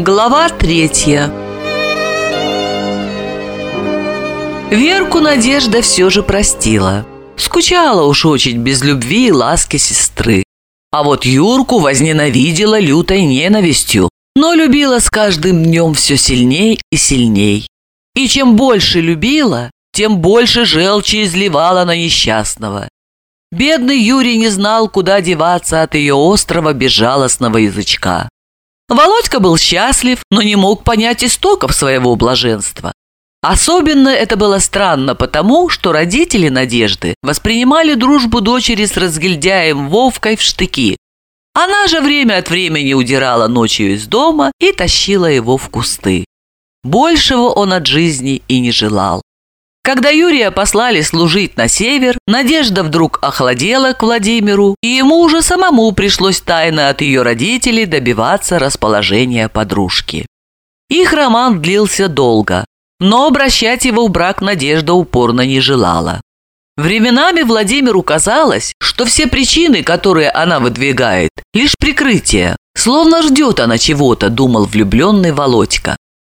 Глава третья Верку Надежда все же простила. Скучала уж очень без любви и ласки сестры. А вот Юрку возненавидела лютой ненавистью, но любила с каждым днем все сильней и сильней. И чем больше любила, тем больше желчи изливала на несчастного. Бедный Юрий не знал, куда деваться от ее острого безжалостного язычка. Володька был счастлив, но не мог понять истоков своего блаженства. Особенно это было странно потому, что родители Надежды воспринимали дружбу дочери с разгильдяем Вовкой в штыки. Она же время от времени удирала ночью из дома и тащила его в кусты. Большего он от жизни и не желал. Когда Юрия послали служить на север, Надежда вдруг охладела к Владимиру, и ему уже самому пришлось тайно от ее родителей добиваться расположения подружки. Их роман длился долго, но обращать его в брак Надежда упорно не желала. Временами Владимиру казалось, что все причины, которые она выдвигает, лишь прикрытие, словно ждет она чего-то, думал влюбленный Володька.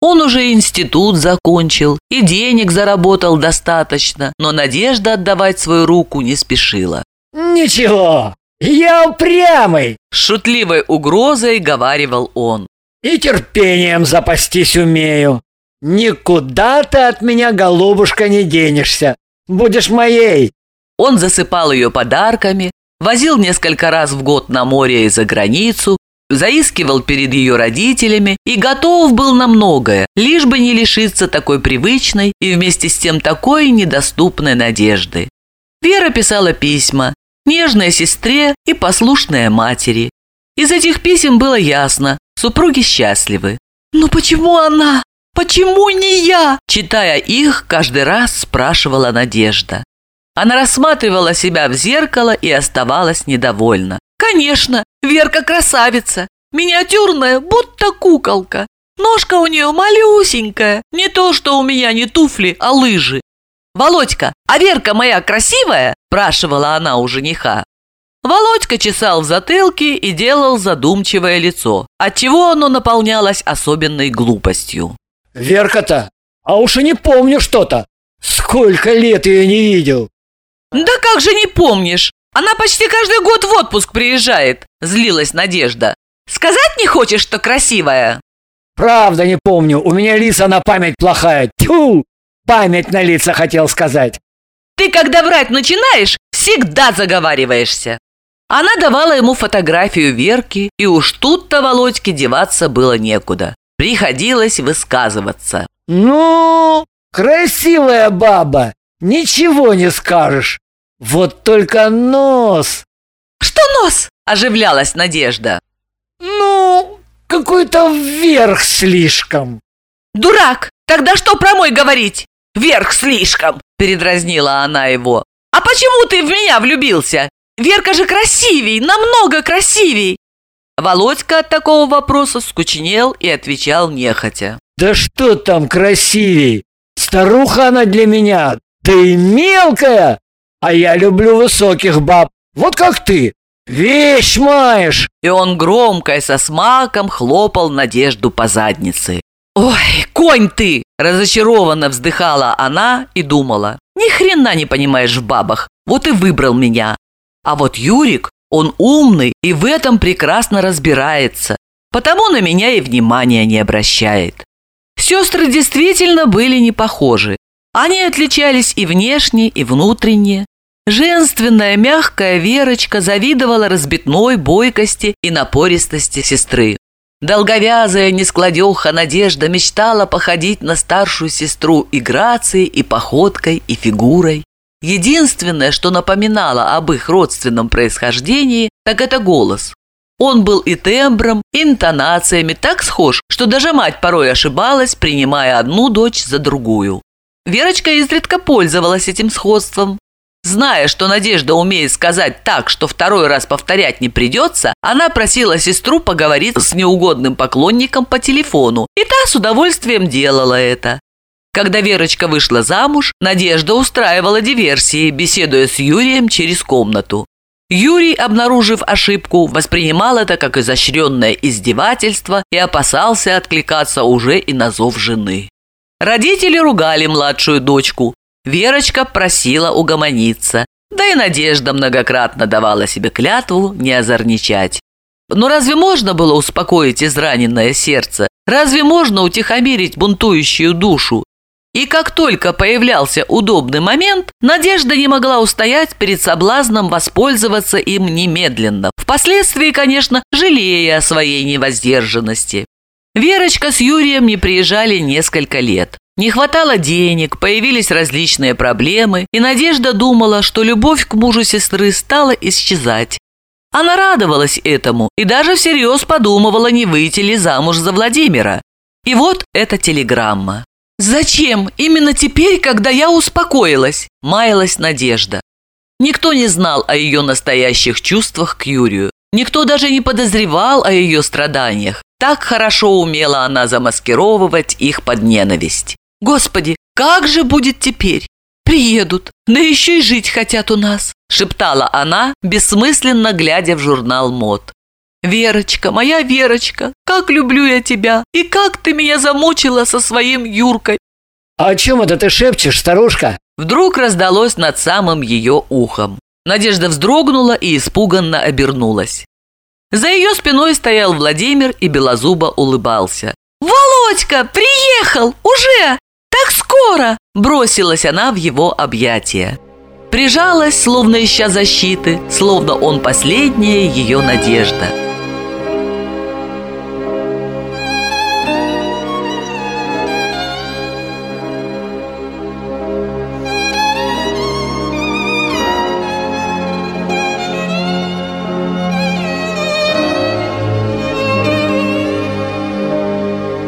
Он уже институт закончил и денег заработал достаточно, но Надежда отдавать свою руку не спешила. «Ничего, я упрямый!» Шутливой угрозой говаривал он. «И терпением запастись умею. Никуда ты от меня, голубушка, не денешься. Будешь моей!» Он засыпал ее подарками, возил несколько раз в год на море и за границу, заискивал перед ее родителями и готов был на многое, лишь бы не лишиться такой привычной и вместе с тем такой недоступной надежды. Вера писала письма, нежной сестре и послушной матери. Из этих писем было ясно, супруги счастливы. «Но почему она? Почему не я?» Читая их, каждый раз спрашивала Надежда. Она рассматривала себя в зеркало и оставалась недовольна. Конечно, Верка красавица, миниатюрная, будто куколка. Ножка у нее малюсенькая, не то, что у меня не туфли, а лыжи. «Володька, а Верка моя красивая?» – спрашивала она у жениха. Володька чесал в затылке и делал задумчивое лицо, отчего оно наполнялось особенной глупостью. «Верка-то? А уж и не помню что-то. Сколько лет ее не видел!» «Да как же не помнишь? Она почти каждый год в отпуск приезжает», – злилась Надежда. «Сказать не хочешь, что красивая?» «Правда не помню, у меня лица на память плохая. Тьфу! Память на лица хотел сказать». «Ты, когда врать начинаешь, всегда заговариваешься». Она давала ему фотографию Верки, и уж тут-то Володьке деваться было некуда. Приходилось высказываться. «Ну, красивая баба, ничего не скажешь. Вот только нос!» «Что нос?» – оживлялась Надежда. «Ну, какой-то вверх слишком». «Дурак! Тогда что про мой говорить? Вверх слишком!» – передразнила она его. «А почему ты в меня влюбился? Верка же красивей, намного красивей!» Володька от такого вопроса скучнел и отвечал нехотя. «Да что там красивей? Старуха она для меня, да и мелкая! А я люблю высоких баб, вот как ты. Вещь маешь!» И он громко и со смаком хлопал Надежду по заднице. «Ой, конь ты!» – разочарованно вздыхала она и думала. «Ни хрена не понимаешь в бабах, вот и выбрал меня. А вот Юрик, он умный и в этом прекрасно разбирается, потому на меня и внимания не обращает». Сестры действительно были не похожи. Они отличались и внешне, и внутренне. Женственная, мягкая Верочка завидовала разбитной бойкости и напористости сестры. Долговязая нескладеха Надежда мечтала походить на старшую сестру и грацией, и походкой, и фигурой. Единственное, что напоминало об их родственном происхождении, так это голос. Он был и тембром, и интонациями так схож, что даже мать порой ошибалась, принимая одну дочь за другую. Верочка изредка пользовалась этим сходством, Зная, что Надежда умеет сказать так, что второй раз повторять не придется, она просила сестру поговорить с неугодным поклонником по телефону, и та с удовольствием делала это. Когда Верочка вышла замуж, Надежда устраивала диверсии, беседуя с Юрием через комнату. Юрий, обнаружив ошибку, воспринимал это как изощренное издевательство и опасался откликаться уже и на зов жены. Родители ругали младшую дочку. Верочка просила угомониться, да и Надежда многократно давала себе клятву не озорничать. Но разве можно было успокоить израненное сердце? Разве можно утихомирить бунтующую душу? И как только появлялся удобный момент, Надежда не могла устоять перед соблазном воспользоваться им немедленно, впоследствии, конечно, жалея о своей невоздержанности. Верочка с Юрием не приезжали несколько лет. Не хватало денег, появились различные проблемы, и Надежда думала, что любовь к мужу сестры стала исчезать. Она радовалась этому и даже всерьез подумывала, не выйти ли замуж за Владимира. И вот эта телеграмма. «Зачем? Именно теперь, когда я успокоилась?» – маялась Надежда. Никто не знал о ее настоящих чувствах к Юрию. Никто даже не подозревал о ее страданиях. Так хорошо умела она замаскировывать их под ненависть. «Господи, как же будет теперь? Приедут, да еще и жить хотят у нас», шептала она, бессмысленно глядя в журнал мод. «Верочка, моя Верочка, как люблю я тебя, и как ты меня замучила со своим Юркой!» «А о чем это ты шепчешь, старушка?» Вдруг раздалось над самым ее ухом. Надежда вздрогнула и испуганно обернулась. За ее спиной стоял Владимир и белозубо улыбался. «Володька, приехал! Уже! Так скоро!» Бросилась она в его объятия. Прижалась, словно ища защиты, словно он последняя ее надежда.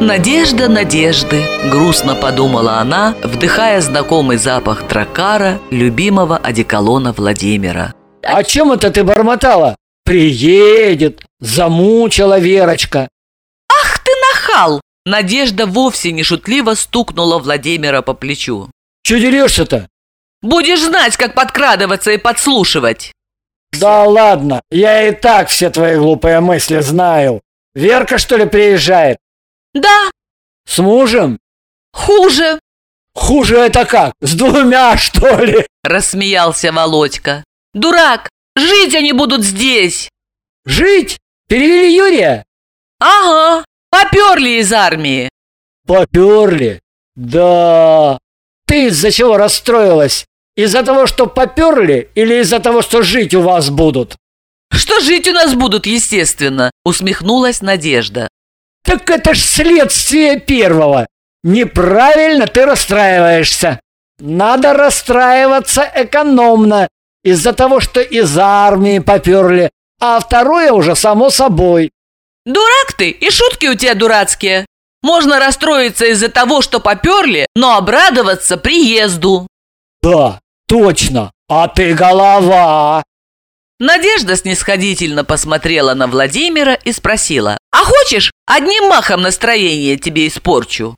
«Надежда, надежды!» – грустно подумала она, вдыхая знакомый запах дракара, любимого одеколона Владимира. «О чем это ты бормотала? Приедет! Замучила Верочка!» «Ах ты нахал!» Надежда вовсе не шутливо стукнула Владимира по плечу. «Че дерешься-то?» «Будешь знать, как подкрадываться и подслушивать!» «Да ладно, я и так все твои глупые мысли знаю. Верка, что ли, приезжает?» Да. С мужем? Хуже. Хуже это как? С двумя, что ли? Рассмеялся Володька. Дурак, жить они будут здесь. Жить? Перевели Юрия? Ага, поперли из армии. Поперли? Да. Ты из-за чего расстроилась? Из-за того, что поперли или из-за того, что жить у вас будут? Что жить у нас будут, естественно, усмехнулась Надежда. Так это ж следствие первого. Неправильно ты расстраиваешься. Надо расстраиваться экономно, из-за того, что из армии поперли, а второе уже само собой. Дурак ты, и шутки у тебя дурацкие. Можно расстроиться из-за того, что поперли, но обрадоваться приезду. Да, точно. А ты голова. Надежда снисходительно посмотрела на Владимира и спросила, «А хочешь, одним махом настроение тебе испорчу?»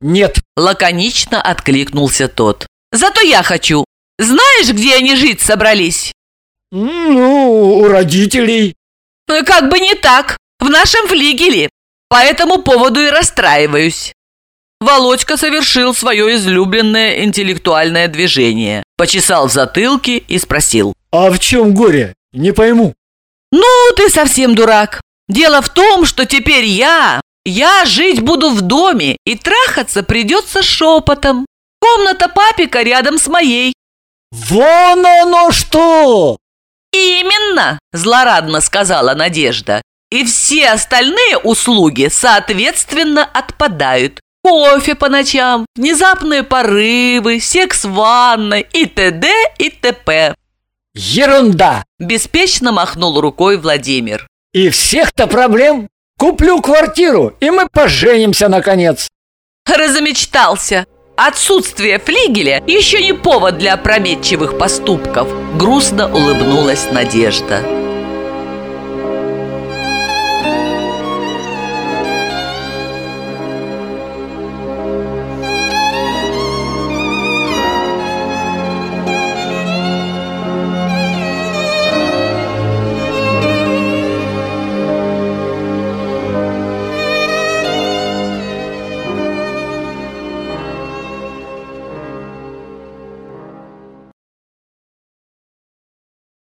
«Нет», – лаконично откликнулся тот. «Зато я хочу. Знаешь, где они жить собрались?» «Ну, у родителей». «Ну «Как бы не так. В нашем флигеле. По этому поводу и расстраиваюсь». Володька совершил свое излюбленное интеллектуальное движение, почесал в затылке и спросил. «А в чем горе? Не пойму». «Ну, ты совсем дурак. Дело в том, что теперь я, я жить буду в доме, и трахаться придется шепотом. Комната папика рядом с моей». «Вон оно что!» «Именно!» – злорадно сказала Надежда. «И все остальные услуги, соответственно, отпадают. Кофе по ночам, внезапные порывы, секс в ванной и т.д. и т.п. Ерунда! Беспечно махнул рукой Владимир. И всех-то проблем? Куплю квартиру, и мы поженимся наконец. Разомечтался. Отсутствие флигеля еще не повод для опрометчивых поступков. Грустно улыбнулась Надежда.